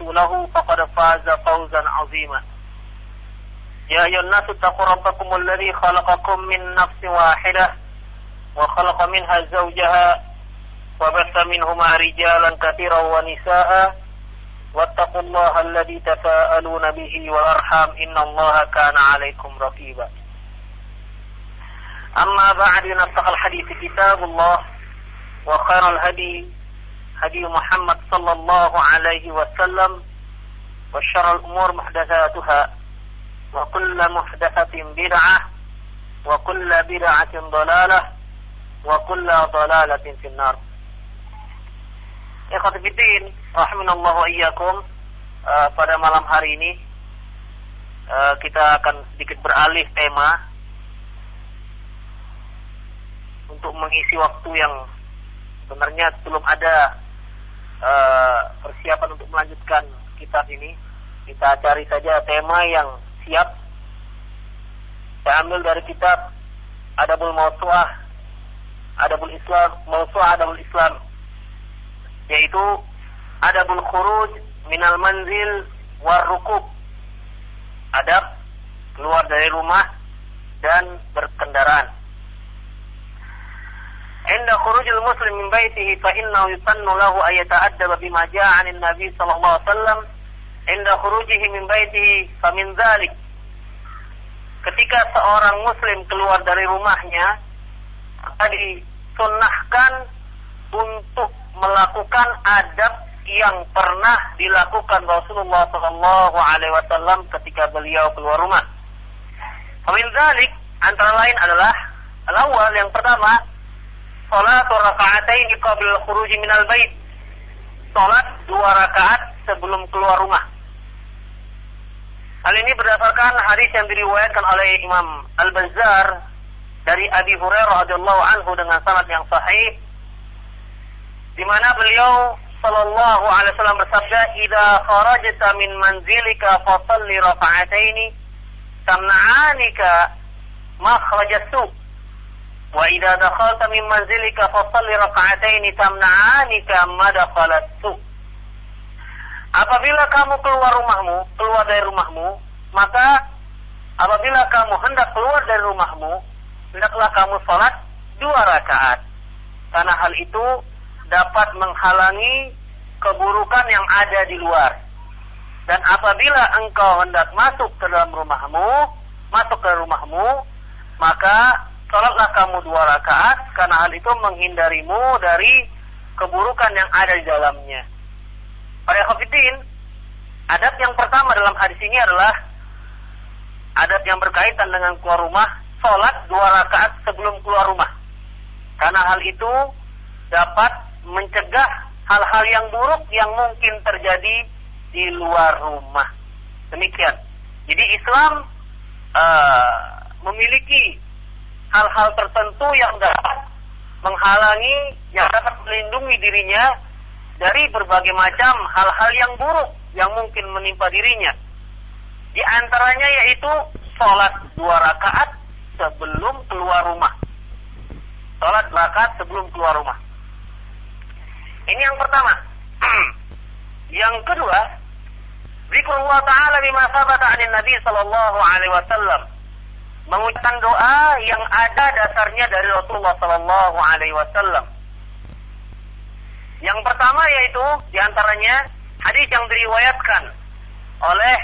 ورسوله فقد فاز فوزا عظيما. يا أيها الناس اتقوا ربكم الذي خلقكم من نفس واحدة وخلق منها زوجها وبث منهما رجالا كثيرا ونساء. واتقوا الله الذي تساءلون به والأرحام. إن الله كان عليكم رقيبا. أما بعد نصح الحديث كتاب الله وخير الهدي هدي محمد صلى الله عليه وسلم وشر الأمور محدثاتها وكل محدثة بدعة وكل بدعة ضلالة وكل ضلالة في النار Ikhwatifiddin, rahimanallahu wa iyyakum. Uh, pada malam hari ini uh, kita akan sedikit beralih tema untuk mengisi waktu yang sebenarnya belum ada uh, persiapan untuk melanjutkan kitab ini. Kita cari saja tema yang siap. Saya ambil dari kitab Adabul Mawsu'ah, Adabul Islam, Mawsu'ah Adabul Islam, yaitu Adabul Khuruj minal manzil war rukub. Adab keluar dari rumah dan berkendaraan. عند خروج المسلم من بيته فإنه يسن له أن يتأدب بما جاء عن النبي صلى الله عليه وسلم عند خروجه من بيته فمن ذلك ketika seorang muslim keluar dari rumahnya maka disunnahkan untuk melakukan adab yang pernah dilakukan Rasulullah Shallallahu Alaihi Wasallam ketika beliau keluar rumah. Famin antara lain adalah al-awwal yang pertama salat raka'atain qabla khuruj minal bait. Salat dua rakaat sebelum keluar rumah. Hal ini berdasarkan hadis yang diriwayatkan oleh Imam Al-Bazzar dari Abi Hurairah radhiyallahu anhu dengan sanad yang sahih di mana beliau sallallahu alaihi wasallam bersabda, "Idza kharajta min manzilika fasalli raka'ataini tamna'anika makhrajas su' Wa idza dakhalta min manzilika fasalli raka'ataini tamna'anika madkhalat su. Apabila kamu keluar rumahmu, keluar dari rumahmu, maka apabila kamu hendak keluar dari rumahmu, hendaklah kamu salat dua rakaat. Karena hal itu dapat menghalangi keburukan yang ada di luar. Dan apabila engkau hendak masuk ke dalam rumahmu, masuk ke rumahmu, maka Salatlah kamu dua rakaat karena hal itu menghindarimu dari keburukan yang ada di dalamnya. Para khafidin, adab yang pertama dalam hadis ini adalah adab yang berkaitan dengan keluar rumah, sholat dua rakaat sebelum keluar rumah. Karena hal itu dapat mencegah hal-hal yang buruk yang mungkin terjadi di luar rumah. Demikian. Jadi Islam uh, memiliki hal-hal tertentu yang dapat menghalangi, yang dapat melindungi dirinya dari berbagai macam hal-hal yang buruk yang mungkin menimpa dirinya. Di antaranya yaitu sholat dua rakaat sebelum keluar rumah. Sholat rakaat sebelum keluar rumah. Ini yang pertama. yang kedua, zikrullah ta'ala bima sabata anin Nabi sallallahu alaihi wasallam mengucapkan doa yang ada dasarnya dari Rasulullah Sallallahu Alaihi Wasallam. Yang pertama yaitu di antaranya hadis yang diriwayatkan oleh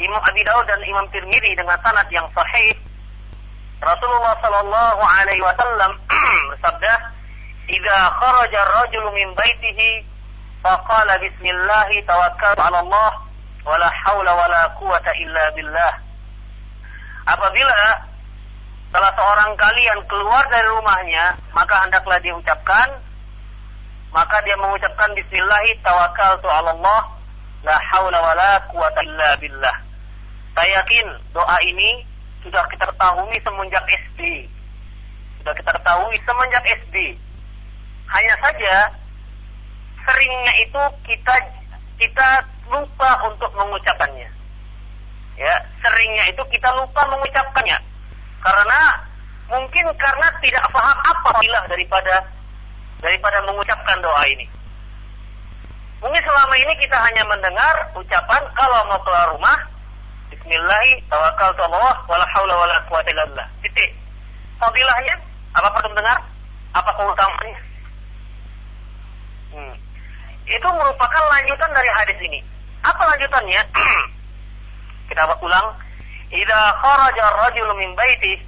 Imam Abi Daud dan Imam Tirmidzi dengan sanad yang sahih. Rasulullah Sallallahu Alaihi Wasallam bersabda, "Jika kharaja ar-rajulu min baitihi, faqala Bismillah tawakkal 'ala Allah, wala haula wala quwata illa billah." Apabila salah seorang kalian keluar dari rumahnya, maka hendaklah dia ucapkan, maka dia mengucapkan Bismillah tawakal tu Allah, la haula wala quwata illa billah. Saya yakin doa ini sudah kita ketahui semenjak SD. Sudah kita ketahui semenjak SD. Hanya saja seringnya itu kita kita lupa untuk mengucapkannya ya seringnya itu kita lupa mengucapkannya karena mungkin karena tidak paham apa ilah daripada daripada mengucapkan doa ini Mungkin selama ini kita hanya mendengar ucapan kalau mau keluar rumah, Bismillahi tawakal Allah wala haula wala quwata illa billah. Titik. Fadilahnya apa perlu dengar? Apa keutamanya? Hmm. Itu merupakan lanjutan dari hadis ini. Apa lanjutannya? kita ulang. Idza kharaja ar-rajul min baiti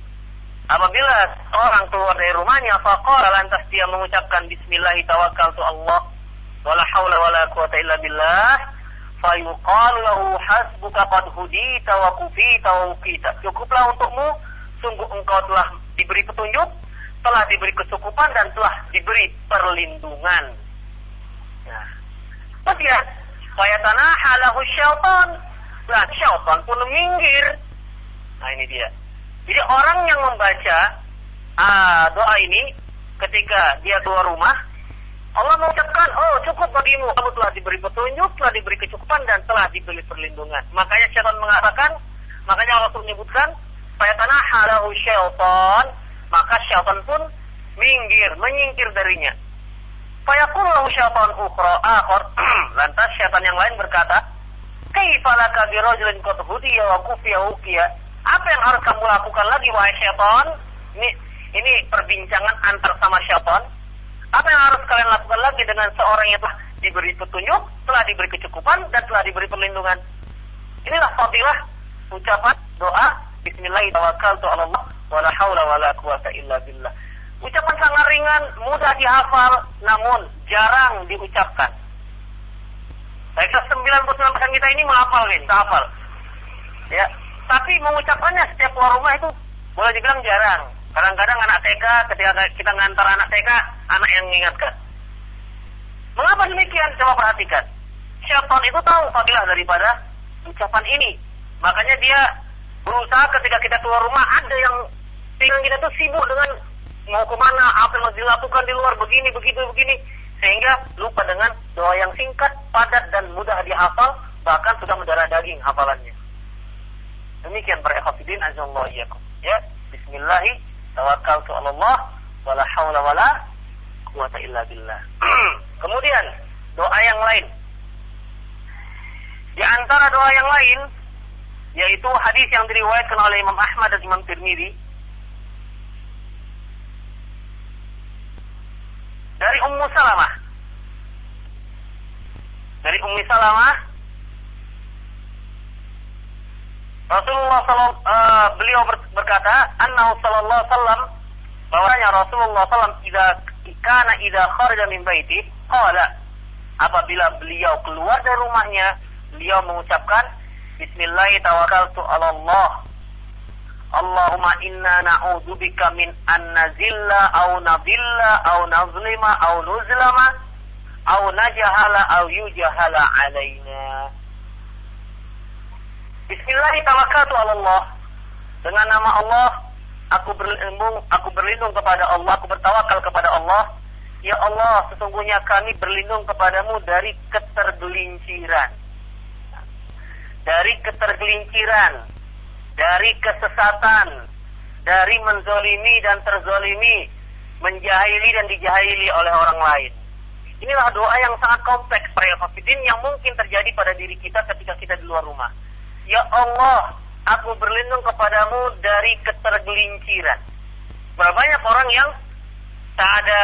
apabila orang keluar dari rumahnya faqala lantas dia mengucapkan bismillah tawakkaltu Allah wala haula wala quwata illa billah fayuqalu lahu hasbuka qad hudita wa kufita wa ukita. Cukuplah untukmu sungguh engkau telah diberi petunjuk telah diberi kecukupan dan telah diberi perlindungan. Nah kemudian fayatana halahu syaitan nah syaitan pun minggir. Nah ini dia. Jadi orang yang membaca uh, doa ini ketika dia keluar rumah Allah mengucapkan, oh cukup bagimu, kamu telah diberi petunjuk, telah diberi kecukupan, dan telah diberi perlindungan. Makanya syaitan mengatakan, makanya Allah pun menyebutkan, tanah halahu syaitan, maka syaitan pun minggir, menyingkir darinya. Fayakullahu syaitan ukhra akhor, lantas syaitan yang lain berkata, Kaifalaka birojulin kot hudiya wa kufiya ukiya. Apa yang harus kamu lakukan lagi wahai syaitan? Ini, ini perbincangan antar sama syaitan apa yang harus kalian lakukan lagi dengan seorang yang telah diberi petunjuk, telah diberi kecukupan, dan telah diberi perlindungan? Inilah fadilah ucapan doa Bismillahirrahmanirrahim. Ucapan sangat ringan, mudah dihafal, namun jarang diucapkan. Baik, 99% kita ini menghafal nih, hafal. Ya, tapi mengucapkannya setiap keluar rumah itu boleh dibilang jarang. Kadang-kadang anak TK ketika kita ngantar anak TK, anak yang mengingatkan. Mengapa demikian? Coba perhatikan. Syaitan itu tahu fadilah daripada ucapan ini. Makanya dia berusaha ketika kita keluar rumah ada yang tinggal kita tuh sibuk dengan mau ke mana, apa yang harus dilakukan di luar begini, begitu, begini. Sehingga lupa dengan doa yang singkat, padat, dan mudah dihafal, bahkan sudah mendarah daging hafalannya. Demikian para ikhwatiddin azallahu Ya, bismillahirrahmanirrahim tawakkaltu 'ala Allah wala haula wala quwata illa billah. Kemudian doa yang lain. Di antara doa yang lain yaitu hadis yang diriwayatkan oleh Imam Ahmad dan Imam Tirmidzi dari Ummu Salamah. Dari Ummu Salamah Rasulullah sallallahu uh, beliau berkata, "Annahu sallallahu wasallam bahwasanya Rasulullah sallam idza kana idza kharaja min baiti qala apabila beliau keluar dari rumahnya, beliau mengucapkan Bismillah tawakkaltu 'ala Allah. Allahumma inna na'udzubika min an nazilla aw nadilla aw nazlima aw nuzlama aw najahala aw yujahala alaina. Bismillahirrahmanirrahim. Dengan nama Allah, aku berlindung, aku berlindung kepada Allah, aku bertawakal kepada Allah. Ya Allah, sesungguhnya kami berlindung kepadamu dari ketergelinciran. Dari ketergelinciran, dari kesesatan, dari menzolimi dan terzolimi, menjahili dan dijahili oleh orang lain. Inilah doa yang sangat kompleks para yang mungkin terjadi pada diri kita ketika kita di luar rumah. Ya Allah, aku berlindung kepadamu dari ketergelinciran. Berapa banyak orang yang tak ada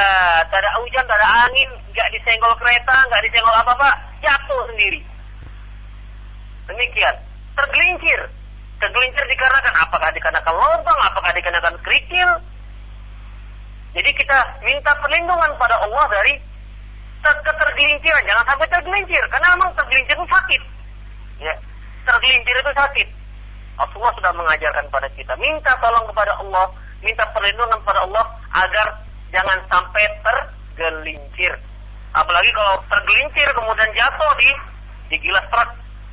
tak ada hujan, tak ada angin, nggak disenggol kereta, nggak disenggol apa-apa, jatuh sendiri. Demikian, tergelincir. Tergelincir dikarenakan apakah dikarenakan lubang, apakah dikarenakan kerikil. Jadi kita minta perlindungan pada Allah dari ketergelinciran. Jangan sampai tergelincir, karena memang tergelincir itu sakit. Ya, tergelincir itu sakit. Rasulullah sudah mengajarkan pada kita. Minta tolong kepada Allah, minta perlindungan kepada Allah agar jangan sampai tergelincir. Apalagi kalau tergelincir kemudian jatuh di di gilas truk,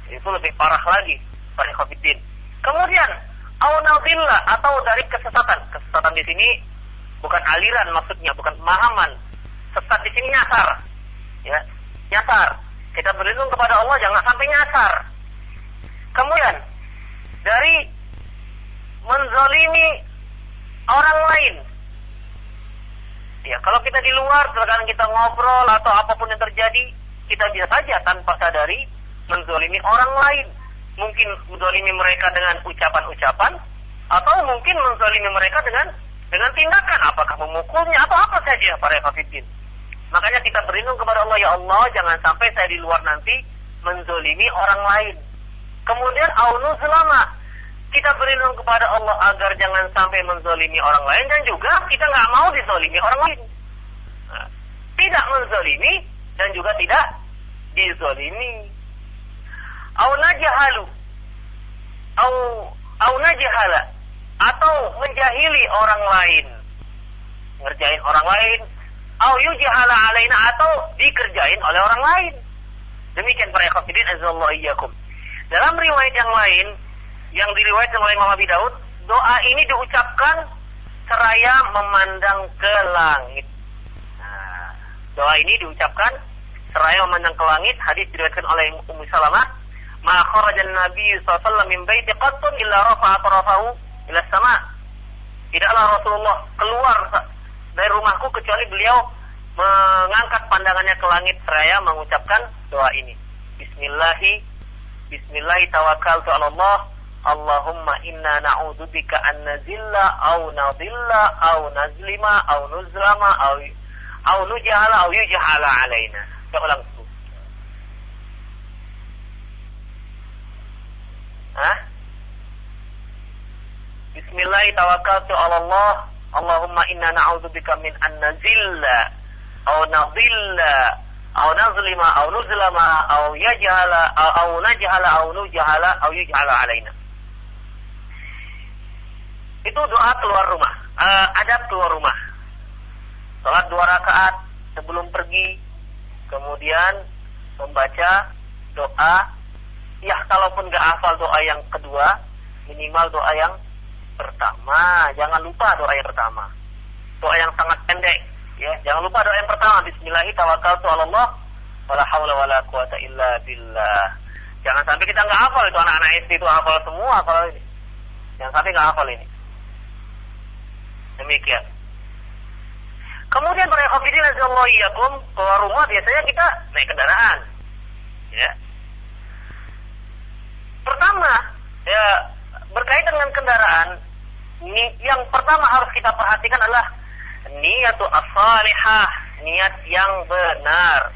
itu lebih parah lagi pada Khafidin. Kemudian aunadillah atau dari kesesatan. Kesesatan di sini bukan aliran maksudnya, bukan pemahaman. Sesat di sini nyasar. Ya, nyasar. Kita berlindung kepada Allah jangan sampai nyasar Kemudian dari menzalimi orang lain. Ya, kalau kita di luar, terkadang kita ngobrol atau apa pun yang terjadi, kita bisa saja tanpa sadari menzolimi orang lain. Mungkin menzolimi mereka dengan ucapan-ucapan, atau mungkin menzolimi mereka dengan dengan tindakan, apakah memukulnya atau apa saja para kafirin. Makanya kita berlindung kepada Allah, ya Allah, jangan sampai saya di luar nanti menzolimi orang lain. Kemudian aunu selama kita berlindung kepada Allah agar jangan sampai menzolimi orang lain dan juga kita nggak mau dizolimi orang lain. Nah, tidak menzolimi dan juga tidak dizolimi. Au najahalu. Au au najahala atau menjahili orang lain. Ngerjain orang lain. Au yujhala alaina atau dikerjain oleh orang lain. Demikian para ikhwatiddin azallahu iyyakum. Dalam riwayat yang lain yang diriwayatkan oleh Imam Abi Daud, doa ini diucapkan seraya memandang ke langit. Nah, doa ini diucapkan seraya memandang ke langit. Hadis diriwayatkan oleh Ummu Salamah ma kharajan Nabi SAW min baiti qattun illa rafa'a tarafahu ila sama. Tidaklah Rasulullah keluar dari rumahku kecuali beliau mengangkat pandangannya ke langit seraya mengucapkan doa ini. Bismillahi Bismillahi tawakkaltu ala Allah. Allahumma inna na'udzubika an nazilla au nadilla au nazlima au nuzlama au au nujhala au yujhala alaina. Saya ulang Hah? Bismillah tawakkaltu ala Allah. Allahumma inna na'udzubika min an nazilla aw nadilla aw nazlima aw nuzlama aw yajhala aw najhala aw nujhala aw yujhala alaina. Itu doa keluar rumah. Uh, adab keluar rumah. Salat dua rakaat sebelum pergi. Kemudian membaca doa ya kalaupun gak hafal doa yang kedua minimal doa yang pertama. Jangan lupa doa yang pertama. Doa yang sangat pendek ya. Jangan lupa doa yang pertama. Bismillahirrahmanirrahim jangan sampai kita nggak hafal itu anak-anak SD itu hafal semua kalau ini. Jangan sampai nggak hafal ini. Demikian. Kemudian para hafidin azallahiyakum keluar rumah biasanya kita naik kendaraan ya Pertama, ya berkaitan dengan kendaraan, yang pertama harus kita perhatikan adalah niat as-salihah, niat yang benar.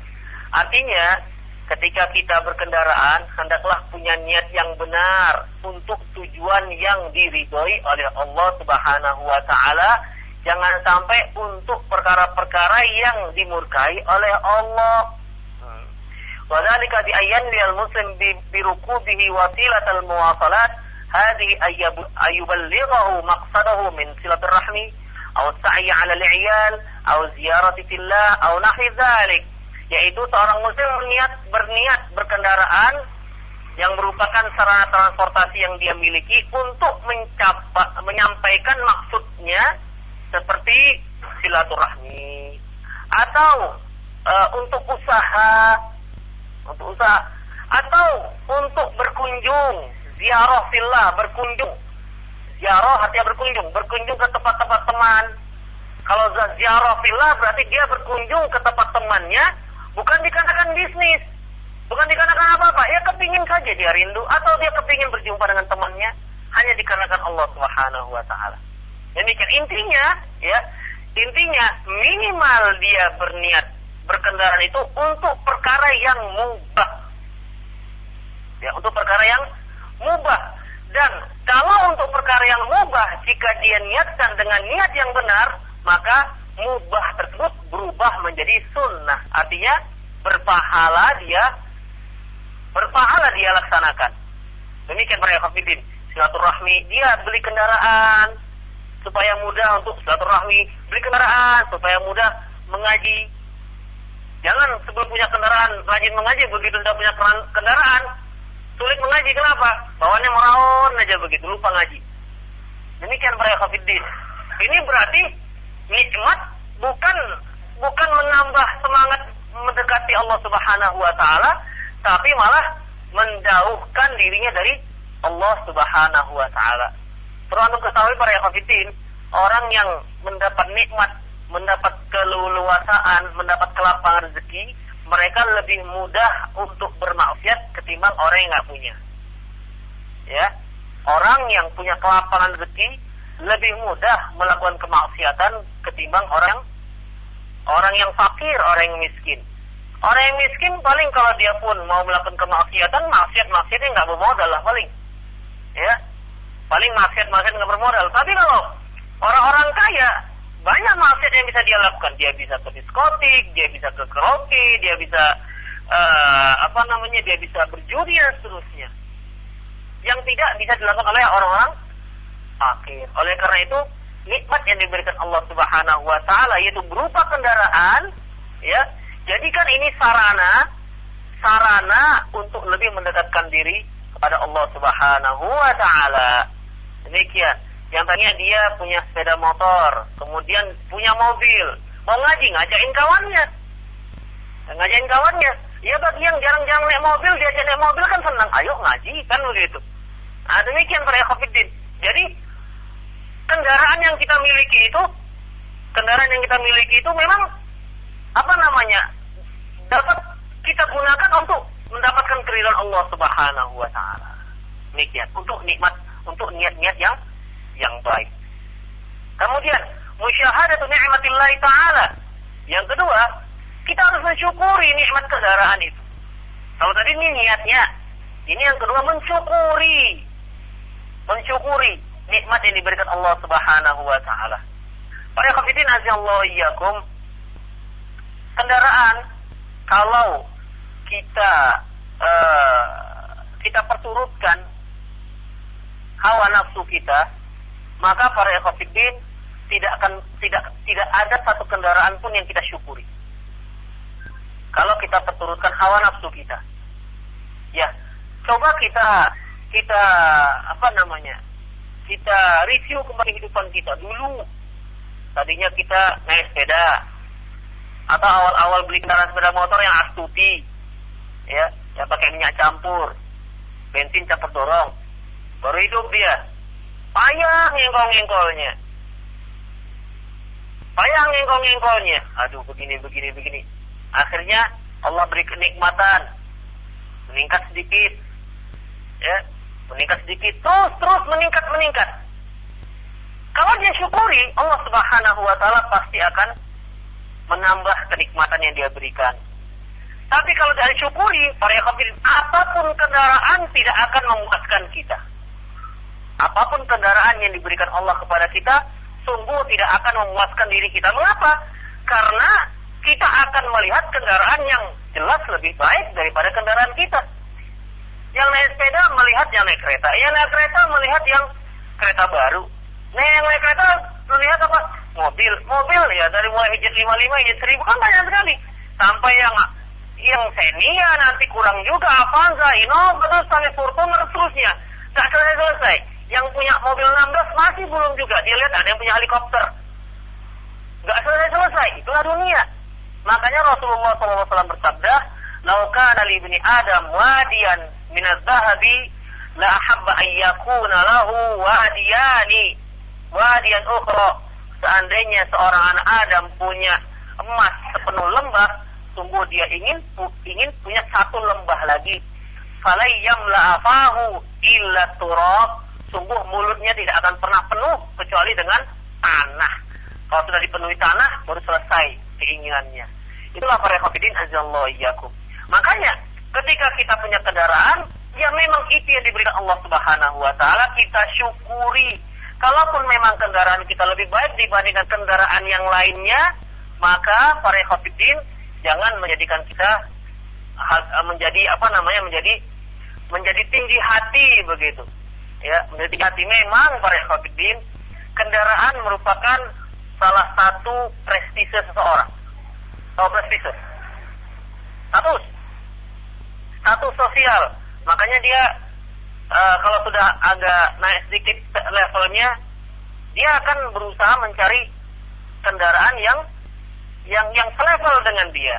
Artinya, ketika kita berkendaraan, hendaklah punya niat yang benar untuk tujuan yang diridhoi oleh Allah Subhanahu wa taala. Jangan sampai untuk perkara-perkara yang dimurkai oleh Allah. وذلك بأن ينوي المسلم بركوبه وسيلة المواصلات هذه أن يبلغه مقصده من صلة الرحم أو السعي على العيال أو زيارة الله أو نحو ذلك yaitu seorang muslim berniat berniat berkendaraan yang merupakan sarana transportasi yang dia miliki untuk mencapa, menyampaikan maksudnya seperti silaturahmi atau uh, untuk usaha untuk usaha. Atau untuk berkunjung. Ziarah fillah berkunjung. Ziarah artinya berkunjung. Berkunjung ke tempat-tempat teman. Kalau ziarah fillah berarti dia berkunjung ke tempat temannya bukan dikarenakan bisnis. Bukan dikarenakan apa-apa. Ya kepingin saja dia rindu atau dia kepingin berjumpa dengan temannya hanya dikarenakan Allah Subhanahu wa taala. Demikian. Intinya ya intinya minimal dia berniat berkendaraan itu untuk perkara yang mubah. Ya, untuk perkara yang mubah. Dan kalau untuk perkara yang mubah, jika dia niatkan dengan niat yang benar, maka mubah tersebut berubah menjadi sunnah. Artinya berpahala dia berpahala dia laksanakan. Demikian para hafidin. Silaturahmi, dia beli kendaraan supaya mudah untuk silaturahmi, beli kendaraan supaya mudah mengaji, Jangan sebelum punya kendaraan rajin mengaji, begitu tidak punya kendaraan sulit mengaji. Kenapa? Bawaannya merawon aja begitu, lupa ngaji. Demikian para kafirin. Ini berarti nikmat bukan bukan menambah semangat mendekati Allah Subhanahu wa taala, tapi malah menjauhkan dirinya dari Allah Subhanahu wa taala. Perlu ketahui para kafirin, orang yang mendapat nikmat mendapat keleluasaan, mendapat kelapangan rezeki, mereka lebih mudah untuk bermaksiat ketimbang orang yang nggak punya. Ya, orang yang punya kelapangan rezeki lebih mudah melakukan kemaksiatan ketimbang orang orang yang fakir, orang yang miskin. Orang yang miskin paling kalau dia pun mau melakukan kemaksiatan, maksiat-maksiatnya nggak bermodal lah paling. Ya, paling maksiat-maksiat nggak bermodal. Tapi kalau orang-orang kaya, banyak maksiat yang bisa dia lakukan. Dia bisa ke diskotik, dia bisa ke karaoke, dia bisa uh, apa namanya, dia bisa berjudi dan seterusnya. Yang tidak bisa dilakukan oleh orang-orang fakir. Oleh karena itu, nikmat yang diberikan Allah Subhanahu wa taala yaitu berupa kendaraan, ya, Jadikan ini sarana sarana untuk lebih mendekatkan diri kepada Allah Subhanahu wa taala. Demikian. Yang tadinya dia punya sepeda motor, kemudian punya mobil, mau ngaji ngajakin kawannya. Ngajakin kawannya. Ya bagi yang jarang-jarang naik mobil, dia naik mobil kan senang. Ayo ngaji, kan begitu. Nah, demikian para ikhwatiddin. Jadi kendaraan yang kita miliki itu kendaraan yang kita miliki itu memang apa namanya dapat kita gunakan untuk mendapatkan keridhaan Allah Subhanahu wa taala. Demikian untuk nikmat untuk niat-niat yang yang baik. Kemudian musyahadatu ni'matillah taala. Yang kedua, kita harus mensyukuri nikmat kendaraan itu. Kalau tadi ini niatnya, ini yang kedua mensyukuri. Mensyukuri nikmat yang diberikan Allah Subhanahu wa taala. Para kafirin azallahu iyyakum kendaraan kalau kita uh, kita perturutkan hawa nafsu kita, maka para ekofidin tidak akan tidak tidak ada satu kendaraan pun yang kita syukuri. Kalau kita perturutkan hawa nafsu kita, ya coba kita kita apa namanya kita review kembali kehidupan kita dulu. Tadinya kita naik sepeda, atau awal-awal beli kendaraan sepeda motor yang astuti ya yang pakai minyak campur bensin campur dorong baru hidup dia payah ngengkol-ngengkolnya. Payah ngengkol-ngengkolnya. Aduh begini begini begini. Akhirnya Allah beri kenikmatan. Meningkat sedikit. Ya meningkat sedikit. Terus terus meningkat meningkat. Kalau dia syukuri Allah Subhanahu wa taala pasti akan menambah kenikmatan yang dia berikan. Tapi kalau tidak syukuri, para yakin apa pun kendaraan tidak akan memuaskan kita. Apa pun kendaraan yang diberikan Allah kepada kita, sungguh tidak akan memuaskan diri kita. Mengapa? Karena kita akan melihat kendaraan yang jelas lebih baik daripada kendaraan kita. Yang naik sepeda melihat yang naik kereta. Yang naik kereta melihat yang kereta baru. Nah yang naik kereta melihat apa? mobil mobil ya dari mulai hijat 55 hijat 1000 kan banyak sekali sampai yang yang Xenia nanti kurang juga Avanza Innova terus sampai Fortuner terusnya gak selesai selesai yang punya mobil 16 masih belum juga. Dia lihat ada yang punya helikopter. Gak selesai selesai itulah dunia. Makanya Rasulullah SAW bersabda laukan ali ibni Adam wadian minaz zahabi la ahabba ayyakuna lahu wadiyani. Wadian ukhra. Seandainya seorang anak Adam punya emas sepenuh lembah, sungguh dia ingin ingin punya satu lembah lagi. Falai yamla'afahu illa turab. Sungguh mulutnya tidak akan pernah penuh kecuali dengan tanah. Kalau sudah dipenuhi tanah, baru selesai keinginannya. Itulah para khafidin iyyakum. Makanya ketika kita punya kendaraan, ya memang itu yang diberikan Allah Subhanahu wa taala, kita syukuri Kalaupun memang kendaraan kita lebih baik dibandingkan kendaraan yang lainnya, maka para khafidin jangan menjadikan kita menjadi apa namanya menjadi menjadi tinggi hati begitu. Ya, menjadi hati memang para khafidin kendaraan merupakan salah satu prestise seseorang. Tahu prestise? Status. Status sosial. Makanya dia uh, kalau sudah agak naik sedikit levelnya, dia akan berusaha mencari kendaraan yang yang yang selevel dengan dia,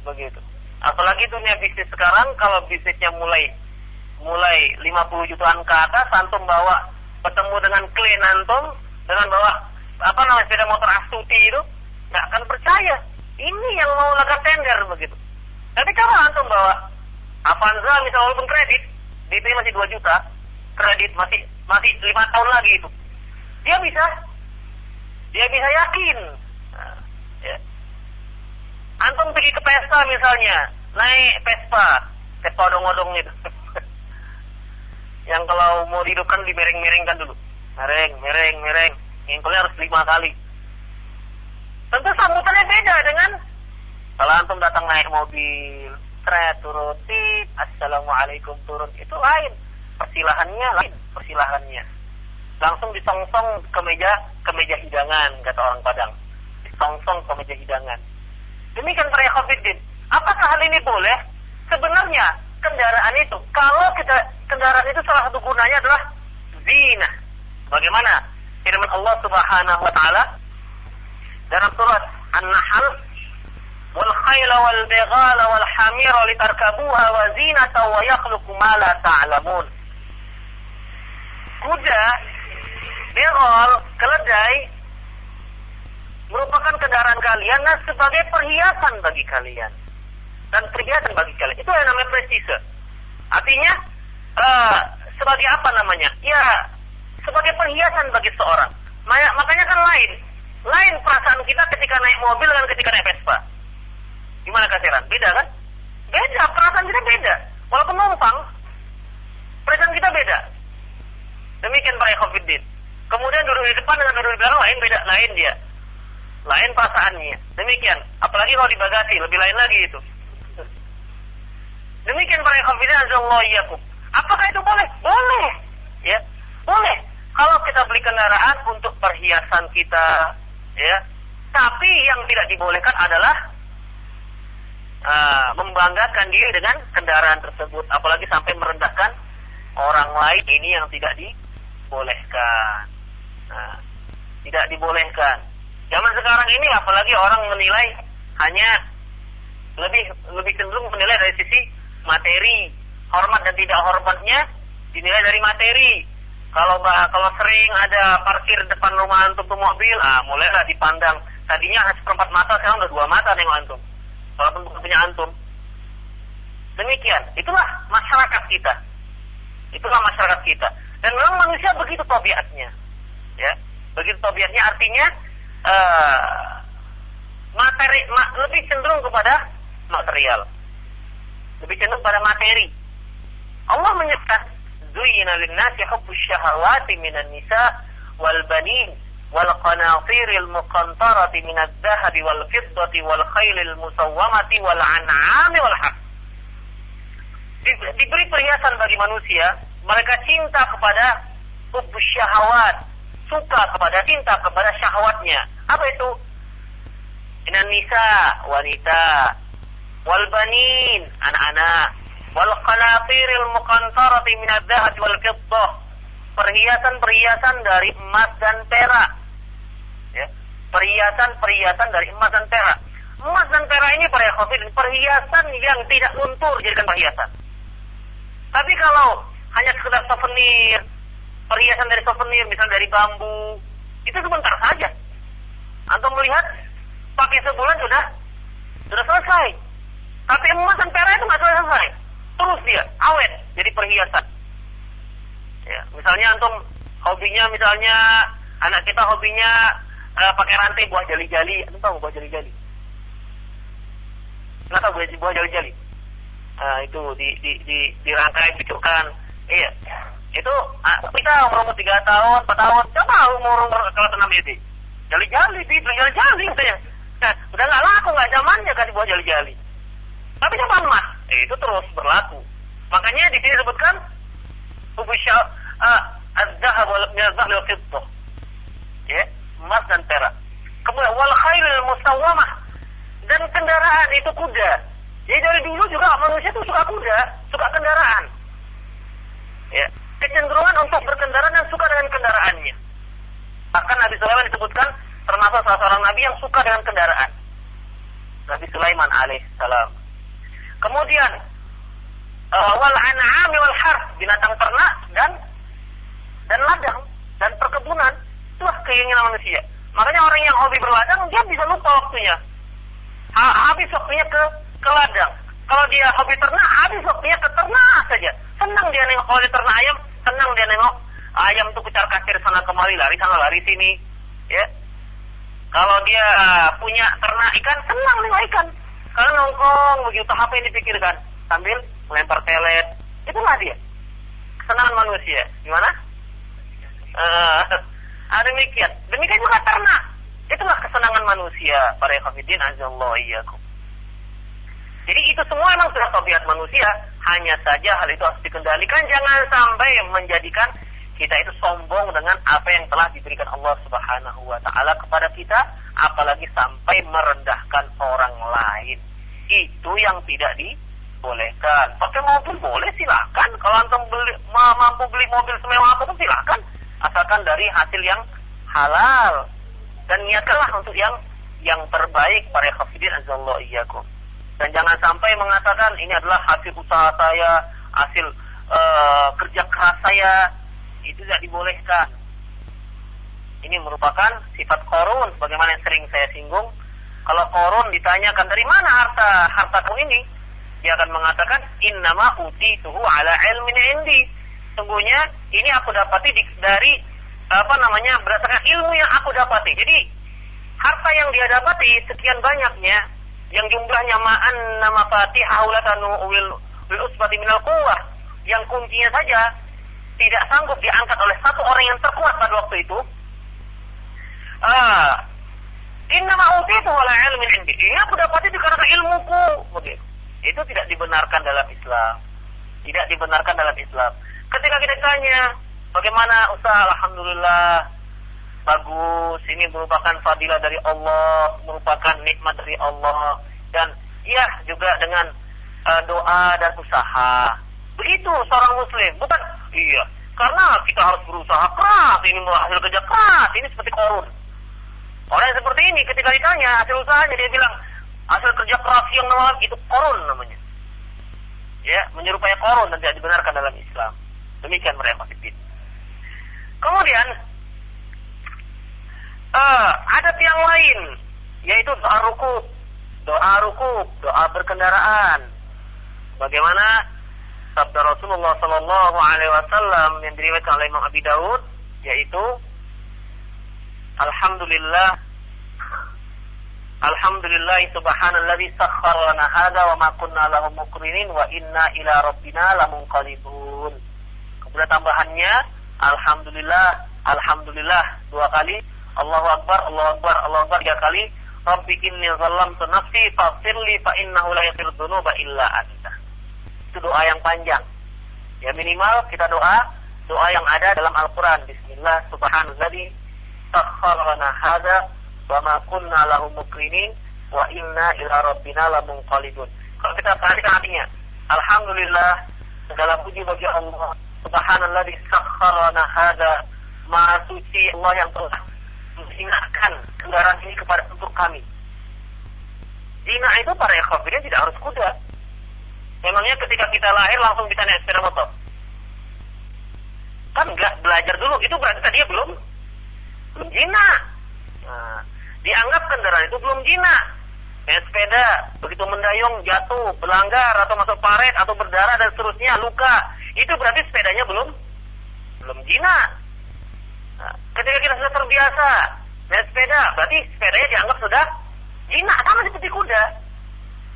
begitu. Apalagi dunia bisnis sekarang, kalau bisnisnya mulai mulai 50 jutaan ke atas, antum bawa bertemu dengan klien antum dengan bawa apa namanya sepeda motor astuti itu, nggak akan percaya. Ini yang mau lakukan tender begitu. Tapi kalau antum bawa Avanza misalnya walaupun kredit, DP masih 2 juta, kredit masih masih lima tahun lagi itu. Dia bisa dia bisa yakin. Nah, ya. Antum pergi ke pesta misalnya, naik Vespa, Vespa odong-odong itu. Yang kalau mau dihidupkan dimereng-merengkan dulu. Mereng, mereng, mereng. Ngengkolnya harus lima kali. Tentu sambutannya beda dengan kalau antum datang naik mobil, seret turun, tit, assalamualaikum turun, itu lain. Persilahannya lain, persilahannya. Langsung disongsong ke meja, ke meja hidangan, kata orang Padang. Disongsong ke meja hidangan. Demikian para Khofiddin. Apakah hal ini boleh? Sebenarnya kendaraan itu, kalau kita kendaraan itu salah satu gunanya adalah zina. Bagaimana? Firman Allah Subhanahu wa taala dalam surat An-Nahl wal khayla wal bighala wal hamira litarkabuha wa zinata wa yakhluqu ma la ta'lamun. Kuda, begal, keledai merupakan kendaraan kalian dan sebagai perhiasan bagi kalian dan perhiasan bagi kalian. Itu yang namanya presise. Artinya uh, sebagai apa namanya? Ya sebagai perhiasan bagi seorang. Makanya kan lain. Lain perasaan kita ketika naik mobil dengan ketika naik Vespa. Gimana kasiran? Beda kan? Beda, perasaan kita beda. Walaupun numpang, perasaan kita beda. Demikian para Khofiddin. Kemudian duduk di depan dengan duduk di belakang lain beda, lain dia. Lain perasaannya. Demikian. Apalagi kalau di bagasi, lebih lain lagi itu. Demikian para Khofiddin azallahu Apakah itu boleh? Boleh. Ya, boleh. Kalau kita beli kendaraan untuk perhiasan kita, ya. Tapi yang tidak dibolehkan adalah uh, membanggakan diri dengan kendaraan tersebut, apalagi sampai merendahkan orang lain ini yang tidak dibolehkan. Nah, tidak dibolehkan. Zaman sekarang ini apalagi orang menilai hanya lebih lebih cenderung menilai dari sisi materi, hormat dan tidak hormatnya dinilai dari materi. Kalau kalau sering ada parkir depan rumah antum tuh mobil, ah mulailah dipandang. Tadinya hanya seperempat mata, sekarang udah dua mata nengok antum. Walaupun bukan punya antum. Demikian, itulah masyarakat kita. Itulah masyarakat kita. Dan memang manusia begitu tabiatnya. Ya, begitu tabiatnya artinya uh, materi ma, lebih cenderung kepada material lebih cenderung pada materi. Allah menyebutkan zuyina linnasi hubus syahawati minan nisa wal banin wal qanatiril muqantarati minadh dhahabi wal fiddati wal khailil musawwamati wal an'ami wal hak Di, diberi perhiasan bagi manusia, mereka cinta kepada hubus syahawat, suka kepada cinta kepada syahwatnya. Apa itu? Minan nisa, wanita, wal banin anak-anak. Wal qanatiril muqantarati min adz-dzahab wal fiddah. Perhiasan-perhiasan dari emas dan perak. Ya. Perhiasan-perhiasan dari emas dan perak. Emas dan perak ini para khafir perhiasan yang tidak luntur jadikan perhiasan. Tapi kalau hanya sekedar souvenir perhiasan dari souvenir misalnya dari bambu itu sebentar saja. Antum melihat pakai sebulan sudah sudah selesai tapi emas dan perak itu nggak selesai terus dia awet jadi perhiasan. Ya, misalnya antum hobinya misalnya anak kita hobinya uh, pakai rantai buah jali-jali, antum tahu buah jali-jali? Nggak tahu buah, buah jali-jali? Uh, itu di di di dirangkai picukkan. Iya. Itu uh, kita umur tiga tahun, empat tahun, coba umur umur kalau enam itu. Jali-jali, di jali-jali katanya. Nah, udah nggak laku, nggak zamannya kasih buah jali-jali. Tapi mah, eh, itu terus berlaku. Makanya di sini disebutkan ubisya uh, az-zahab wal. Ya, emas dan perak. Kemudian wal khairul musawwamah dan kendaraan itu kuda. Jadi dari dulu juga manusia itu suka kuda, suka kendaraan. Ya, kecenderungan untuk berkendaraan dan suka dengan kendaraannya. Bahkan Nabi Sulaiman disebutkan termasuk salah seorang nabi yang suka dengan kendaraan. Nabi Sulaiman alaihissalam. Kemudian uh, wal an'ami wal harf, binatang ternak dan dan ladang dan perkebunan. Itulah keinginan manusia. Makanya orang yang hobi berladang dia bisa lupa waktunya. Ha, habis waktunya ke ke ladang, Kalau dia hobi ternak, habis waktunya ke ternak saja. Senang dia nengok kalau dia ternak ayam, senang dia nengok ayam tuh kucar kacir sana kemari, lari sana lari sini. Ya. Kalau dia punya ternak ikan, senang nengok ikan. Karena nongkrong begitu HP yang dipikirkan sambil melempar telet. Itulah dia. Kesenangan manusia. Gimana? Uh, demikian. Demikian juga ternak. Itulah kesenangan manusia. Para ikhwafidin azallahu iyyakum. Jadi itu semua memang sudah tabiat manusia. Hanya saja hal itu harus dikendalikan. Jangan sampai menjadikan kita itu sombong dengan apa yang telah diberikan Allah Subhanahu wa taala kepada kita, apalagi sampai merendahkan orang lain. Itu yang tidak dibolehkan. Pakai mobil boleh silakan. Kalau antum beli mampu beli mobil semewah apa pun silakan, asalkan dari hasil yang halal. Dan niatkanlah untuk yang yang terbaik para khafidin azallahu. Dan jangan sampai mengatakan ini adalah hasil usaha saya, hasil uh, kerja keras saya. Itu tidak dibolehkan. Ini merupakan sifat korun, bagaimana yang sering saya singgung. Kalau korun ditanyakan dari mana harta hartaku ini, dia akan mengatakan innama tuhu ala ilmin indi. Sungguhnya ini aku dapati di, dari apa namanya berdasarkan ilmu yang aku dapati. Jadi harta yang dia dapati sekian banyaknya yang jumlahnya ma'an nama fatih haulatanu wil usbati minal quwwah yang kuncinya saja tidak sanggup diangkat oleh satu orang yang terkuat pada waktu itu ah. Inna itu wala ilmin indi. Ini aku dapati dikarenakan ilmuku. Begitu. Itu tidak dibenarkan dalam Islam. Tidak dibenarkan dalam Islam. Ketika kita tanya bagaimana usaha alhamdulillah. Bagus, ini merupakan fadilah dari Allah, merupakan nikmat dari Allah. Dan iya juga dengan uh, doa dan usaha. Begitu seorang muslim, bukan iya, karena kita harus berusaha keras, ini hasil kerja keras, ini seperti korun. Orang yang seperti ini ketika ditanya hasil usahanya dia bilang hasil kerja keras yang malam itu korun namanya. Ya, menyerupai korun dan tidak dibenarkan dalam Islam. Demikian mereka Kemudian uh, adat yang lain yaitu doa ruku, doa ruku, doa berkendaraan. Bagaimana sabda Rasulullah Sallallahu Alaihi Wasallam yang diriwayatkan oleh Imam Abi Daud yaitu Alhamdulillah Alhamdulillah subhanalladzi sakhkhara lana hadza wa ma kunna lahu muqrinin wa inna ila rabbina lamunqalibun. Kemudian tambahannya Alhamdulillah Alhamdulillah dua kali Allahu Akbar, Allahu Akbar, Allahu Akbar tiga kali. Rabbi inni zalamtu nafsi faghfirli fa innahu la yaghfiru dzunuba illa anta. Itu doa yang panjang. Ya minimal kita doa doa yang ada dalam Al-Qur'an. Bismillah subhanalladzi sakhkhara lana hadza wa ma kunna lahu wa inna ila rabbina lamunqalibun. Kalau kita perhatikan artinya, alhamdulillah segala puji bagi Allah subhanalladzi sakhkhara lana hadza Maha suci Allah yang telah menjinakkan kendaraan ini kepada untuk kami. Zina itu para ekofirnya tidak harus kuda. Memangnya ketika kita lahir langsung bisa naik sepeda motor? Kan enggak belajar dulu, itu berarti tadi belum belum jina. Nah, dianggap kendaraan itu belum jina. Naik sepeda, begitu mendayung jatuh, berlanggar atau masuk paret atau berdarah dan seterusnya luka, itu berarti sepedanya belum belum jina. Nah, ketika kita sudah terbiasa naik sepeda, berarti sepedanya dianggap sudah jinak, sama seperti kuda.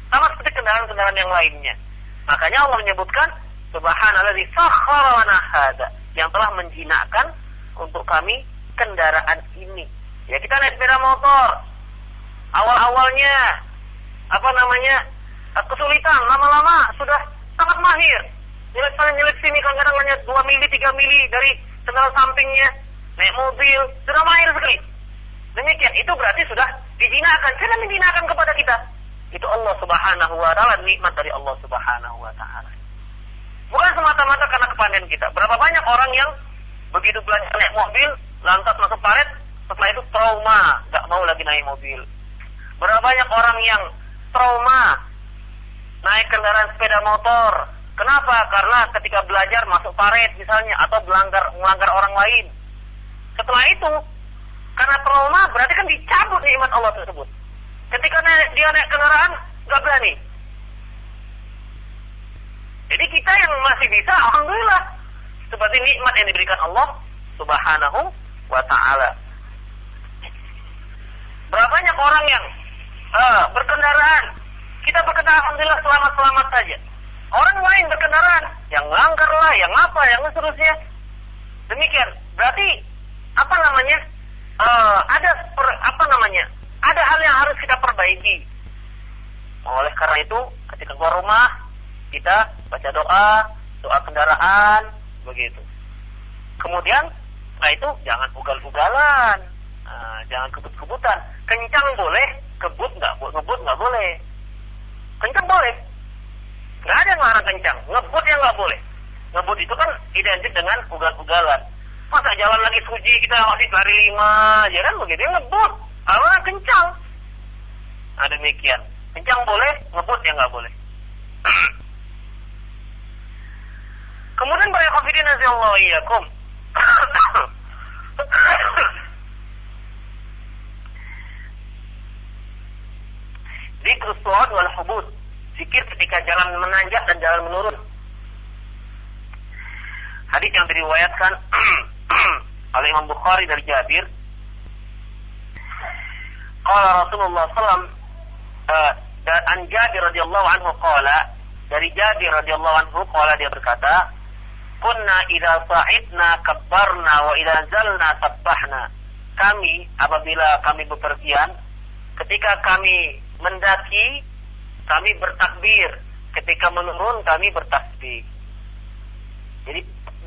Sama seperti kendaraan-kendaraan yang lainnya. Makanya Allah menyebutkan Subhanallah di hada yang telah menjinakkan untuk kami kendaraan ini. Ya kita naik sepeda motor. Awal-awalnya apa namanya kesulitan, lama-lama sudah sangat mahir. Nyelip sana nyelip sini kadang-kadang hanya 2 mili, 3 mili dari kendaraan sampingnya naik mobil, sudah mahir sekali. Demikian, itu berarti sudah dijinakan. Siapa menjinakan kepada kita? Itu Allah subhanahu wa ta'ala, nikmat dari Allah subhanahu wa ta'ala. Bukan semata-mata karena kepandaian kita. Berapa banyak orang yang begitu belajar naik mobil, lantas masuk paret, setelah itu trauma, gak mau lagi naik mobil. Berapa banyak orang yang trauma, naik kendaraan sepeda motor. Kenapa? Karena ketika belajar masuk paret misalnya, atau melanggar, melanggar orang lain setelah itu, karena trauma berarti kan dicabut nikmat Allah tersebut. Ketika naik, dia naik kendaraan, nggak berani. Jadi kita yang masih bisa, alhamdulillah. Seperti nikmat yang diberikan Allah Subhanahu wa taala. Berapa banyak orang yang uh, berkendaraan, kita berkendaraan alhamdulillah selamat-selamat saja. Orang lain berkendaraan, yang langgar lah, yang apa, yang seterusnya. Demikian. Berarti apa namanya? Uh, ada per, apa namanya? Ada hal yang harus kita perbaiki. Oleh karena itu, ketika keluar rumah, kita baca doa, doa kendaraan, begitu. Kemudian, nah itu jangan ugal-ugalan, uh, jangan kebut-kebutan. Kencang boleh, kebut nggak, ngebut nggak boleh. Kencang boleh, nggak ada yang larang kencang. Ngebut yang nggak boleh. Ngebut itu kan identik dengan ugal-ugalan. Masa jalan lagi suji kita masih lari lima, ya kan begitu ngebut. Awalnya kencang. Nah demikian. Kencang boleh, ngebut ya nggak boleh. Kemudian para kafirin Allah iyyakum. Zikr suad wal hubud. Zikir ketika jalan menanjak dan jalan menurun. Hadis yang diriwayatkan oleh Imam Bukhari dari Jabir. Qala Rasulullah sallam uh, an Jabir radhiyallahu anhu qala dari Jabir radhiyallahu anhu qala dia berkata kunna idza sa'idna kabbarna wa idza zalna sabbahna kami apabila kami bepergian ketika kami mendaki kami bertakbir. Ketika menurun kami bertasbih. Jadi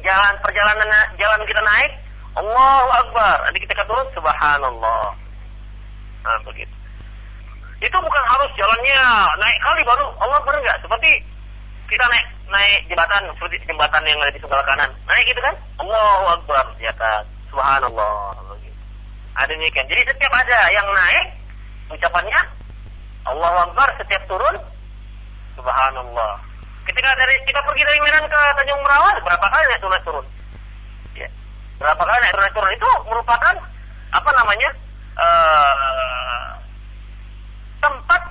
jalan perjalanan jalan kita naik Allahu Akbar. Nanti kita turun Subhanallah. Nah begitu. Itu bukan harus jalannya naik kali baru Allah Akbar enggak seperti kita naik naik jembatan seperti jembatan yang ada di sebelah kanan. Naik gitu kan? Allahu Akbar ya kan? Subhanallah ada demikian. Jadi setiap ada yang naik ucapannya Allahu Akbar setiap turun Subhanallah. Ketika dari kita pergi dari Medan ke Tanjung Merawat berapa kali naik turun turun? Ya. Berapa kali naik turun turun? Itu merupakan apa namanya tempat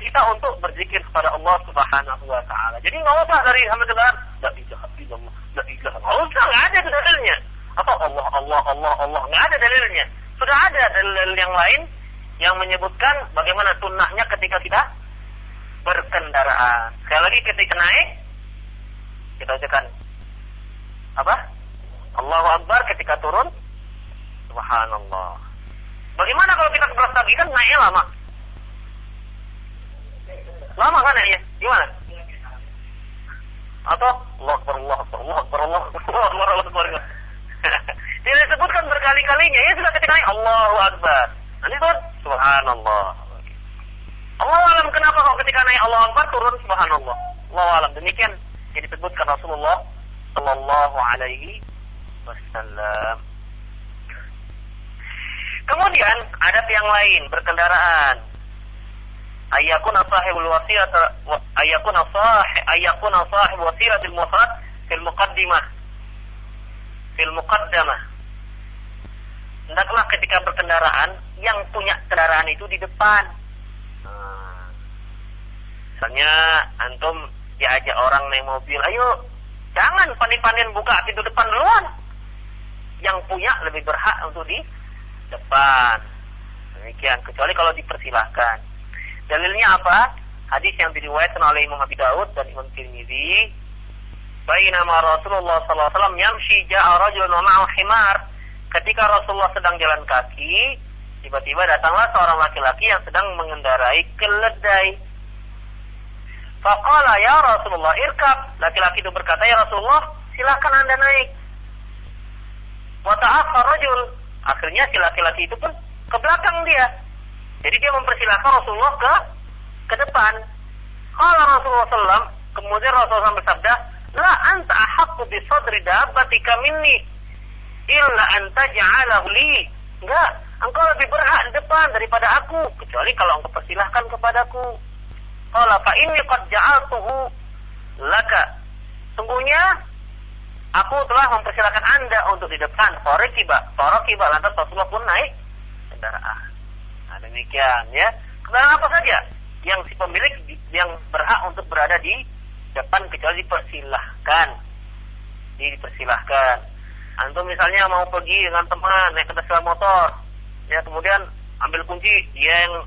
kita untuk berzikir kepada Allah Subhanahu wa taala. Jadi nggak usah dari hamdalah la ilaha illallah, la ilaha Nggak usah, ada dalilnya. Atau Allah Allah Allah Allah nggak ada dalilnya. Sudah ada dalil yang lain yang menyebutkan bagaimana sunnahnya ketika kita berkendaraan. Sekali lagi ketika naik kita ucapkan apa? Allahu Akbar ketika turun Subhanallah. Bagaimana kalau kita kebelas lagi kan naiknya lama? Lama kan ya? Gimana? Atau Allah Akbar, Allah Akbar, Allah Akbar, Allah Akbar, Allah Akbar, Allah. Tidak disebutkan berkali-kalinya. Ya sudah ketika Allahu Akbar. Nanti turun Subhanallah. Allah alam kenapa kok ketika naik Allah Akbar turun Subhanallah. Allah alam demikian yang disebutkan Rasulullah Sallallahu Alaihi Wasallam. Kemudian ada yang lain berkendaraan ayakun sahibul wasilat ayakun sahib ayakun sahib wasilatil muwasalat fil muqaddimah. Fil muqaddamah. Hendaklah ketika berkendaraan yang punya kendaraan itu di depan. Nah, misalnya antum diajak orang naik mobil ayo jangan panik-panian buka pintu depan duluan. Yang punya lebih berhak untuk di depan. Demikian kecuali kalau dipersilahkan Dalilnya apa? Hadis yang diriwayatkan oleh Imam Abi Daud dan Imam Tirmidzi. Bainama Rasulullah sallallahu alaihi wasallam yamshi ja'a rajulun ma'ahu himar. Ketika Rasulullah sedang jalan kaki, tiba-tiba datanglah seorang laki-laki yang sedang mengendarai keledai. Faqala ya Rasulullah irkab. Laki-laki itu berkata, "Ya Rasulullah, silakan Anda naik." Wa ta'akhkhar rajul. Akhirnya si laki-laki itu pun ke belakang dia. Jadi dia mempersilahkan Rasulullah ke ke depan. Kalau Rasulullah SAW, kemudian Rasulullah SAW bersabda, La anta ahaqqu bi sadri dabbatika minni illa anta ja'alahu li. Enggak, engkau lebih berhak di depan daripada aku, kecuali kalau engkau persilahkan kepadaku. Qala fa inni qad ja'altuhu laka. Sungguhnya aku telah mempersilahkan Anda untuk di depan. Farakiba, farakiba lantas Rasulullah pun naik kendaraan. Demikian ya. Kendaraan apa saja yang si pemilik yang berhak untuk berada di depan kecuali dipersilahkan dipersilahkan. Antum misalnya mau pergi dengan teman naik ke sepeda motor, ya kemudian ambil kunci dia yang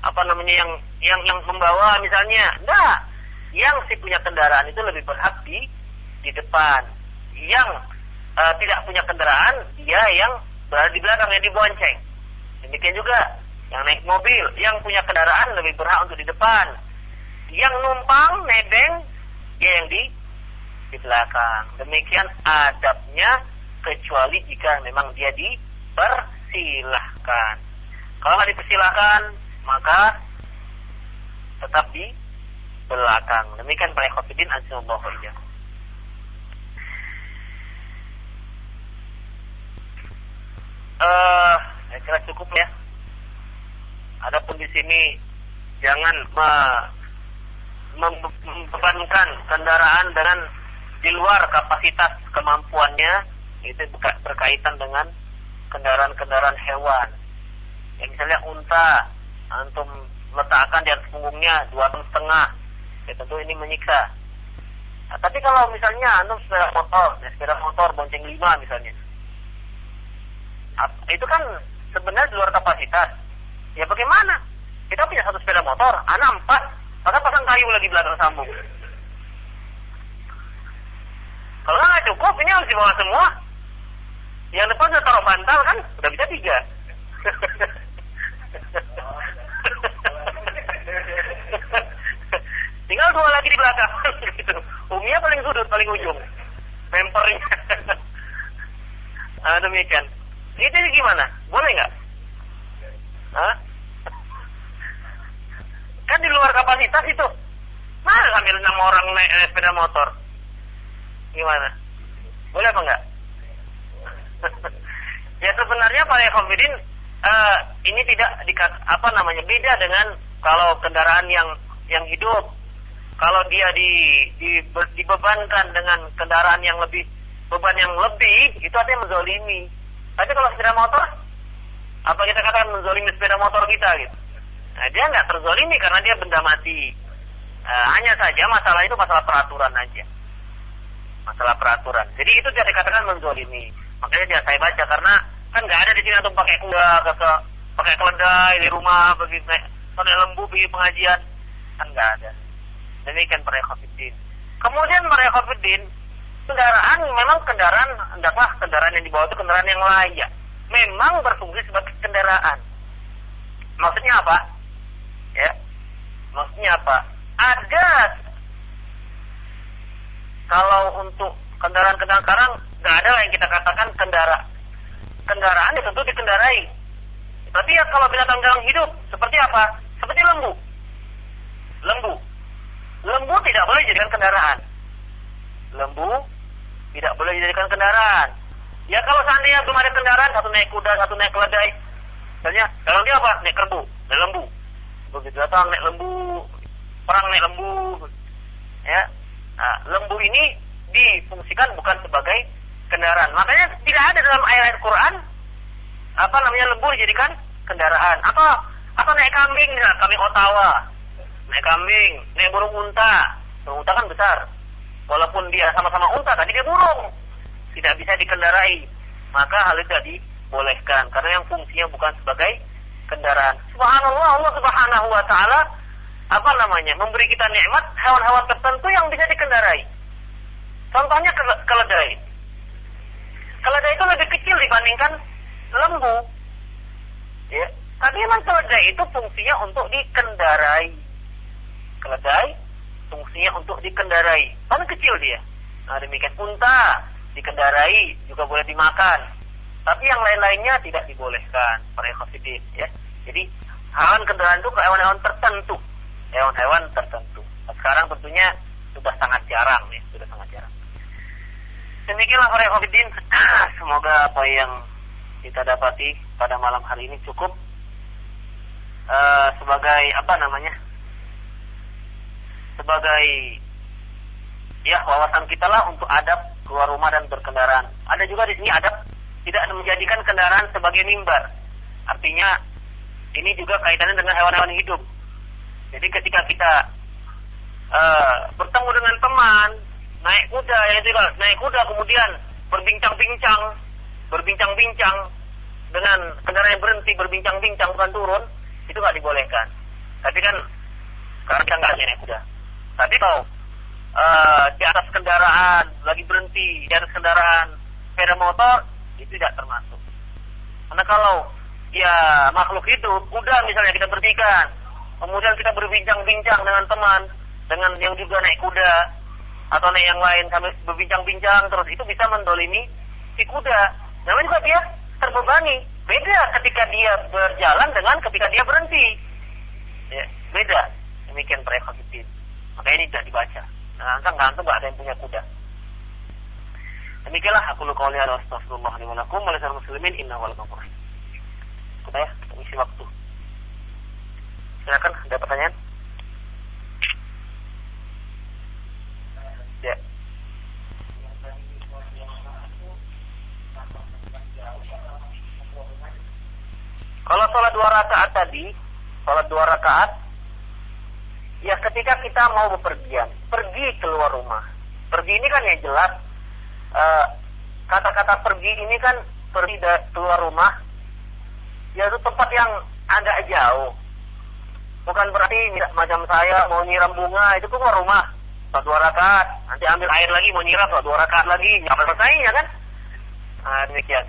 apa namanya yang yang yang membawa misalnya, enggak. Yang si punya kendaraan itu lebih berhak di di depan. Yang uh, tidak punya kendaraan dia yang berada di belakang yang dibonceng. Demikian juga yang naik mobil, yang punya kendaraan lebih berhak untuk di depan. Yang numpang, nebeng, dia yang di di belakang. Demikian adabnya kecuali jika memang dia dipersilahkan. Kalau nggak dipersilahkan, maka tetap di belakang. Demikian para khotibin azza Uh, saya kira cukup ya. Adapun di sini jangan me, membebankan kendaraan dengan di luar kapasitas kemampuannya itu berkaitan dengan kendaraan-kendaraan hewan. Ya, misalnya unta, antum letakkan di atas punggungnya dua ton setengah, ya tentu ini menyiksa. Nah, tapi kalau misalnya antum sepeda motor, ya, sepeda motor bonceng lima misalnya, itu kan sebenarnya di luar kapasitas. Ya bagaimana? Kita punya satu sepeda motor, anak empat, maka pasang kayu lagi belakang sambung. Kalau nggak cukup, ini harus dibawa semua. Yang depan sudah taruh bantal kan, udah bisa tiga. Tinggal dua lagi di belakang. gitu. Umia paling sudut, paling ujung. Mempernya. nah, demikian. Ini jadi gimana? Boleh nggak? Hah? Kan di luar kapasitas itu. Mana sambil enam orang naik eh, sepeda motor? Gimana? Boleh apa enggak? ya sebenarnya Pak Ekomidin uh, ini tidak dikat, apa namanya beda dengan kalau kendaraan yang yang hidup. Kalau dia di, di dibebankan dengan kendaraan yang lebih beban yang lebih, itu artinya menzolimi. Tapi kalau sepeda motor, apa kita katakan menzolimi sepeda motor kita gitu? Nah, dia nggak terzolimi karena dia benda mati. Uh, hanya saja masalah itu masalah peraturan aja. Masalah peraturan. Jadi itu dia dikatakan menzolimi. Makanya dia saya baca karena kan nggak ada di sini untuk pakai kuda, pakai keledai di rumah begitu, pakai lembu pergi pengajian kan nggak ada. Demikian para. Kemudian khafidin kendaraan memang kendaraan hendaklah kendaraan yang dibawa itu kendaraan yang layak. Memang berfungsi sebagai kendaraan. Maksudnya apa? Ya. Maksudnya apa? Ada kalau untuk kendaraan-kendaraan sekarang nggak ada yang kita katakan kendara. Kendaraan itu tentu dikendarai. Tapi ya kalau binatang-binatang hidup seperti apa? Seperti lembu. Lembu. Lembu tidak boleh dijadikan kendaraan. Lembu tidak boleh dijadikan kendaraan. Ya kalau seandainya belum ada kendaraan, satu naik kuda, satu naik keledai. Misalnya, kalau dia apa? Naik kerbau, naik lembu. Begitu datang naik lembu, perang naik lembu. Ya, nah, lembu ini difungsikan bukan sebagai kendaraan. Makanya tidak ada dalam ayat-ayat Quran apa namanya lembu dijadikan kendaraan. Apa apa naik kambing, nah, kambing otawa, naik kambing, naik burung unta. Burung unta kan besar walaupun dia sama-sama unta tadi dia burung tidak bisa dikendarai maka hal itu tidak dibolehkan karena yang fungsinya bukan sebagai kendaraan subhanallah Allah subhanahu wa ta'ala apa namanya memberi kita nikmat hewan-hewan tertentu yang bisa dikendarai contohnya keledai keledai itu lebih kecil dibandingkan lembu ya tapi memang keledai itu fungsinya untuk dikendarai keledai fungsinya untuk dikendarai. Kan kecil dia. Nah, demikian unta dikendarai juga boleh dimakan. Tapi yang lain-lainnya tidak dibolehkan para khafidin ya. Jadi hewan kendaraan itu hewan-hewan tertentu. Hewan-hewan tertentu. Nah, sekarang tentunya sudah sangat jarang nih, sudah sangat jarang. Demikianlah para. Semoga apa yang kita dapati pada malam hari ini cukup uh, sebagai apa namanya sebagai ya wawasan kita lah untuk adab keluar rumah dan berkendaraan. Ada juga di sini adab tidak menjadikan kendaraan sebagai mimbar. Artinya ini juga kaitannya dengan hewan-hewan hidup. Jadi ketika kita uh, bertemu dengan teman, naik kuda yang itu naik kuda kemudian berbincang-bincang, berbincang-bincang dengan kendaraan yang berhenti berbincang-bincang bukan turun, itu nggak dibolehkan. Tapi kan karena kita nggak naik kuda. Tapi kalau uh, di atas kendaraan lagi berhenti di atas kendaraan sepeda motor itu tidak termasuk. Karena kalau ya makhluk itu kuda misalnya kita bertikan, kemudian kita berbincang-bincang dengan teman, dengan yang juga naik kuda atau naik yang lain kami berbincang-bincang terus itu bisa mendolimi si kuda. Namanya juga dia terbebani. Beda ketika dia berjalan dengan ketika dia berhenti. Ya, beda. Demikian para Maka ini tidak dibaca. Nah, kan nggak ada yang punya kuda. Demikianlah aku lu qauli wa astagfirullah li wa lakum wa muslimin innahu wal ghafur. Sudah ya, mengisi waktu. Silakan, ada pertanyaan? Ya. Kalau sholat dua rakaat tadi, sholat dua rakaat, ya ketika kita mau bepergian, pergi keluar rumah. Pergi ini kan ya jelas, kata-kata uh, pergi ini kan pergi dari keluar rumah, ya itu tempat yang agak jauh. Bukan berarti macam saya mau nyiram bunga, itu keluar rumah, dua rakaat, nanti ambil air lagi mau nyiram, dua rakaat lagi, nggak selesainya kan? Nah, demikian.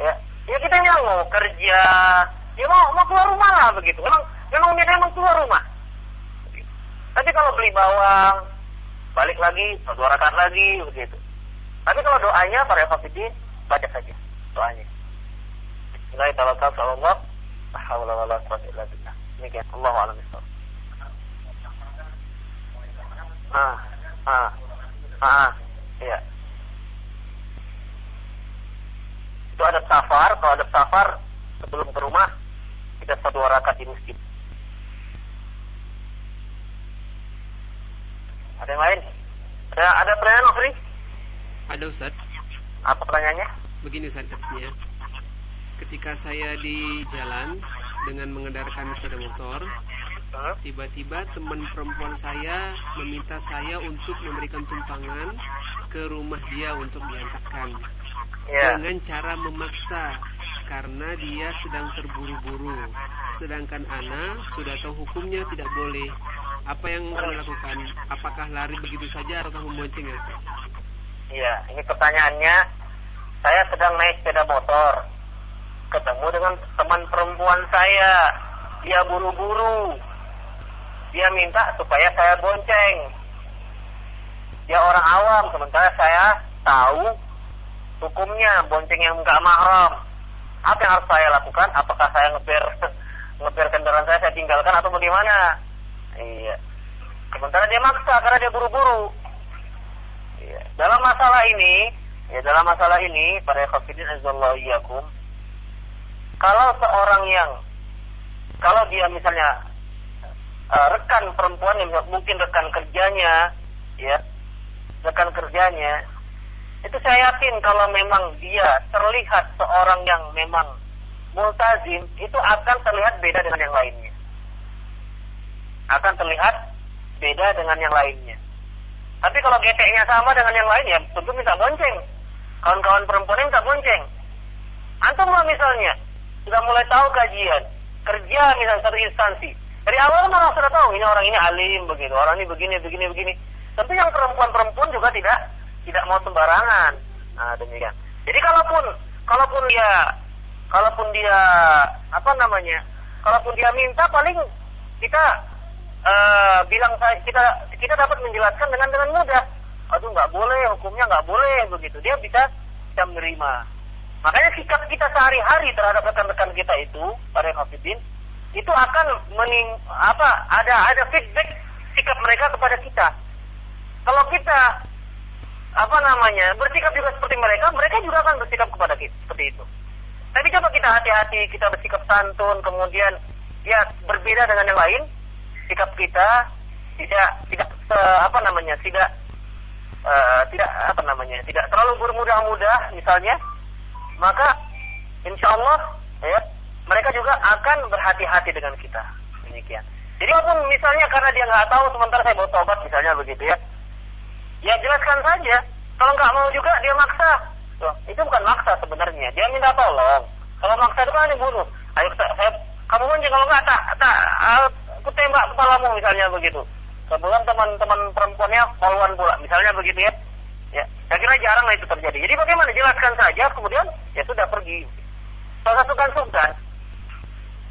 Ya, ya kita mau kerja, ya mau mau keluar rumah lah begitu. Memang memang dia mau keluar rumah. Tapi kalau beli bawang, balik lagi, dua rakaat lagi begitu. Tapi kalau doanya para hafidin baca saja doanya. Bismillahirrahmanirrahim. Tawakal Allah. La haula wala quwwata illa billah. Demikian. Allahu a'lam. Ah, ah, ah, iya. Itu ada safar, kalau ada safar sebelum ke rumah kita satu rakaat di masjid. Ada yang lain? Ada ada pertanyaan Nofri? Ada Ustaz. Apa pertanyaannya? Begini Ustaz artinya. Ketika saya di jalan dengan mengendarkan sepeda motor, tiba-tiba teman perempuan saya meminta saya untuk memberikan tumpangan ke rumah dia untuk diantarkan. Yeah. Dengan cara memaksa karena dia sedang terburu-buru. Sedangkan Ana sudah tahu hukumnya tidak boleh apa yang Anda lakukan? Apakah lari begitu saja atau membonceng ya Ustaz? Iya, ini pertanyaannya. Saya sedang naik sepeda motor. Ketemu dengan teman perempuan saya. Dia buru-buru. Dia minta supaya saya bonceng. Dia orang awam, sementara saya tahu hukumnya bonceng yang enggak mahram. Apa yang harus saya lakukan? Apakah saya ngeber ngeber kendaraan saya saya tinggalkan atau bagaimana? Iya. Sementara dia maksa karena dia buru-buru. Dalam masalah ini, ya dalam masalah ini, para khafidin azallahu kalau seorang yang kalau dia misalnya uh, rekan perempuan yang mungkin rekan kerjanya, ya, rekan kerjanya, itu saya yakin kalau memang dia terlihat seorang yang memang multazim, itu akan terlihat beda dengan yang lainnya akan terlihat beda dengan yang lainnya. Tapi kalau geteknya sama dengan yang lain ya tentu minta bonceng. Kawan-kawan perempuan minta bonceng. Antum lah misalnya sudah mulai tahu kajian, kerja misalnya satu instansi. Dari awal malah sudah tahu ini orang ini alim begitu, orang ini begini begini begini. Tentu yang perempuan-perempuan juga tidak tidak mau sembarangan. Nah, demikian. Jadi kalaupun kalaupun dia kalaupun dia apa namanya? Kalaupun dia minta paling kita uh, bilang saya kita kita dapat menjelaskan dengan dengan mudah. Aduh nggak boleh, hukumnya nggak boleh begitu. Dia bisa bisa menerima. Makanya sikap kita sehari-hari terhadap rekan-rekan kita itu, para hafidin, itu akan mening apa ada ada feedback sikap mereka kepada kita. Kalau kita apa namanya bersikap juga seperti mereka, mereka juga akan bersikap kepada kita seperti itu. Tapi coba kita hati-hati, kita bersikap santun, kemudian ya berbeda dengan yang lain, sikap kita tidak tidak uh, apa namanya tidak uh, tidak apa namanya tidak terlalu bermudah-mudah misalnya maka insya Allah ya mereka juga akan berhati-hati dengan kita demikian jadi walaupun misalnya karena dia nggak tahu sementara saya mau tobat misalnya begitu ya Ya jelaskan saja. Kalau nggak mau juga dia maksa. Loh, itu bukan maksa sebenarnya. Dia minta tolong. Kalau maksa itu kan dibunuh. Ayo saya, kamu kunci kalau nggak tak tak aku tembak kepalamu misalnya begitu. Kebetulan teman-teman perempuannya poluan pula, misalnya begitu ya. Ya, saya kira jarang itu terjadi. Jadi bagaimana jelaskan saja, kemudian ya sudah pergi. Kalau sungkan-sungkan.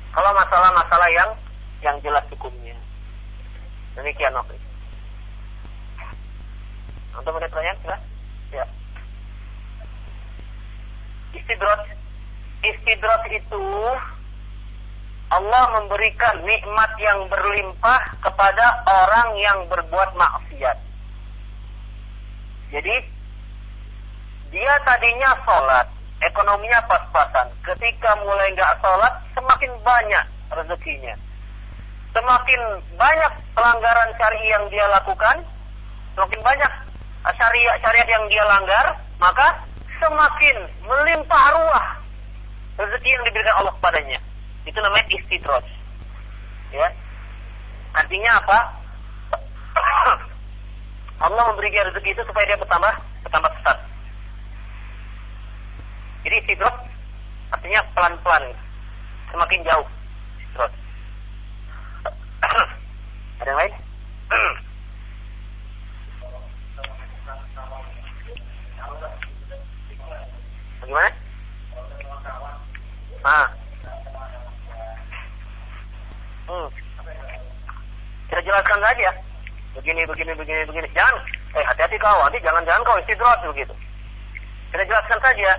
Kalau masalah-masalah yang yang jelas hukumnya. Demikian oke. Untuk menit pertanyaan, ya? Ya. Istidrot, istidrot itu Allah memberikan nikmat yang berlimpah kepada orang yang berbuat maksiat. Jadi dia tadinya sholat, ekonominya pas-pasan. Ketika mulai nggak sholat, semakin banyak rezekinya. Semakin banyak pelanggaran syariah yang dia lakukan, semakin banyak syariat syariat yang dia langgar, maka semakin melimpah ruah rezeki yang diberikan Allah kepadanya. Itu namanya istidroj. Ya. Artinya apa? Allah memberikan rezeki itu supaya dia bertambah bertambah besar. Jadi istidroj artinya pelan-pelan, semakin jauh. Istidroj. Ada yang lain? Bagaimana? Ah. Hmm. Jelaskan saja. Begini, begini, begini, begini. Jangan, eh hati-hati kau, nanti jangan-jangan kau istidrat begitu. Kita jelaskan saja.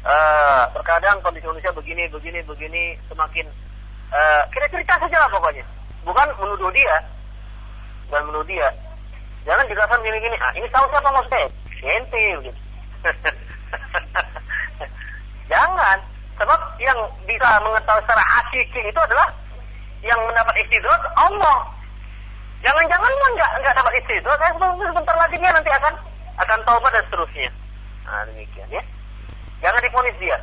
Uh, terkadang kondisi Indonesia begini, begini, begini, semakin uh, kita cerita saja lah pokoknya. Bukan menuduh dia, bukan menuduh dia. Jangan dijelaskan gini-gini. Ah, ini tahu siapa mau saya? Ente begitu. Jangan. Sebab yang bisa mengetahui secara hakiki itu adalah yang mendapat istidrat Allah. Jangan-jangan nggak nggak dapat istidrat, saya sebentar lagi dia nanti akan akan taubat dan seterusnya. Nah demikian ya. Jangan diponis dia.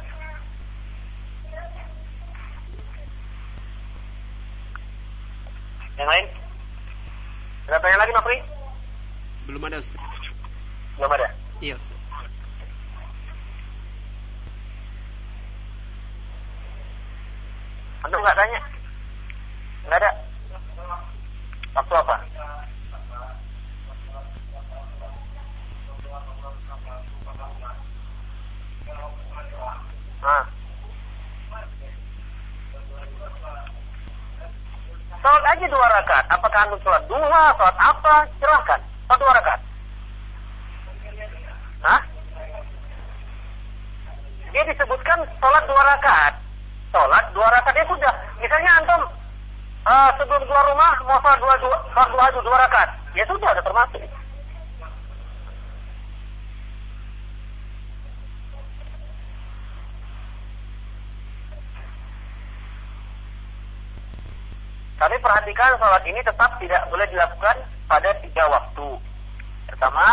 Yang lain? Ada tanya lagi, Nafri? Belum ada, Ustaz. Belum ada? Iya, Ustaz. Anda nggak tanya? Nggak ada? Waktu apa? Ah. Sholat aja dua rakaat. Apakah anda sholat dua, sholat apa? Silahkan. Sholat dua rakaat. Hah? Dia disebutkan sholat dua rakaat. Sholat dua rakaat ya sudah. Misalnya antum uh, sebelum keluar rumah mau sholat dua dua sholat dua, dua, dua rakaat. Ya sudah ada termasuk. Tapi perhatikan sholat ini tetap tidak boleh dilakukan pada tiga waktu. Pertama,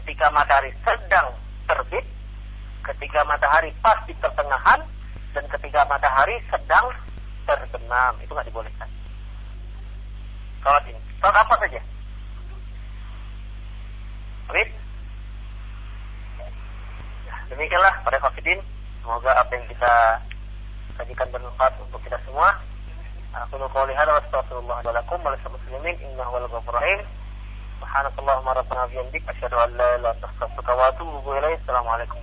ketika matahari sedang terbit, ketika matahari pas di pertengahan, dan ketika matahari sedang terbenam. Itu nggak dibolehkan. Sholat ini. Sholat apa saja? Baik. Demikianlah pada Khafidin. Semoga apa yang kita sajikan bermanfaat untuk kita semua. Qouli hadza wa astaghfirullah wa lakum wa lisal muslimin innahu wal ghafurur rahim. Subhanakallahumma rabbana bihamdik asyhadu an la ilaha illa anta astaghfiruka wa atubu ilaik. Assalamualaikum